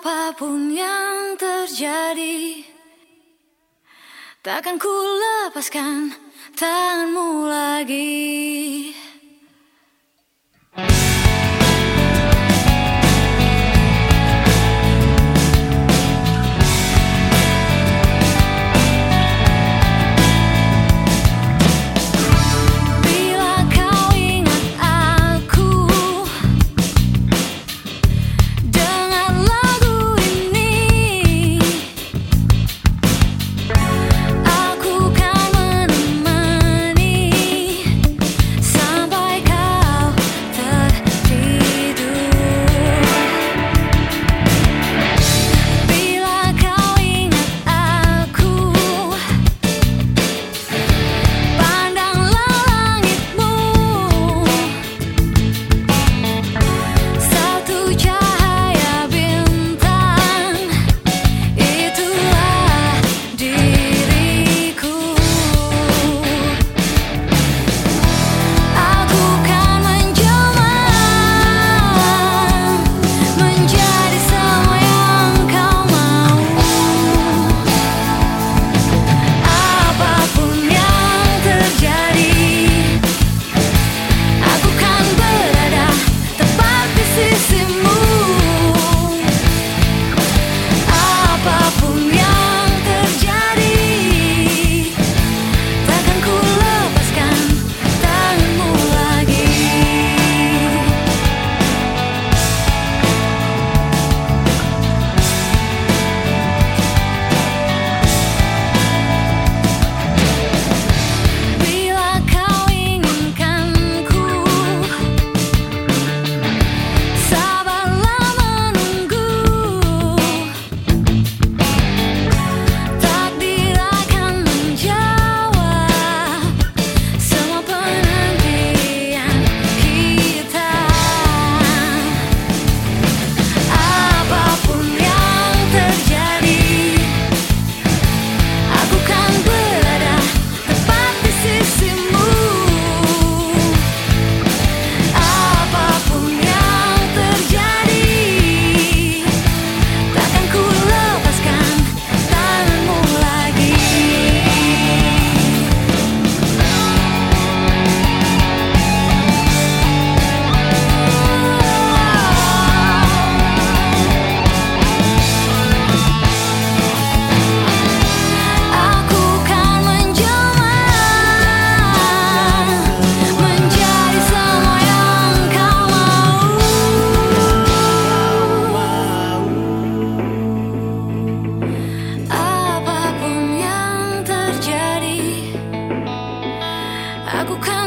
Apa pun yang terjadi Takkan ku lepaskan tanganmu lagi Aku kau.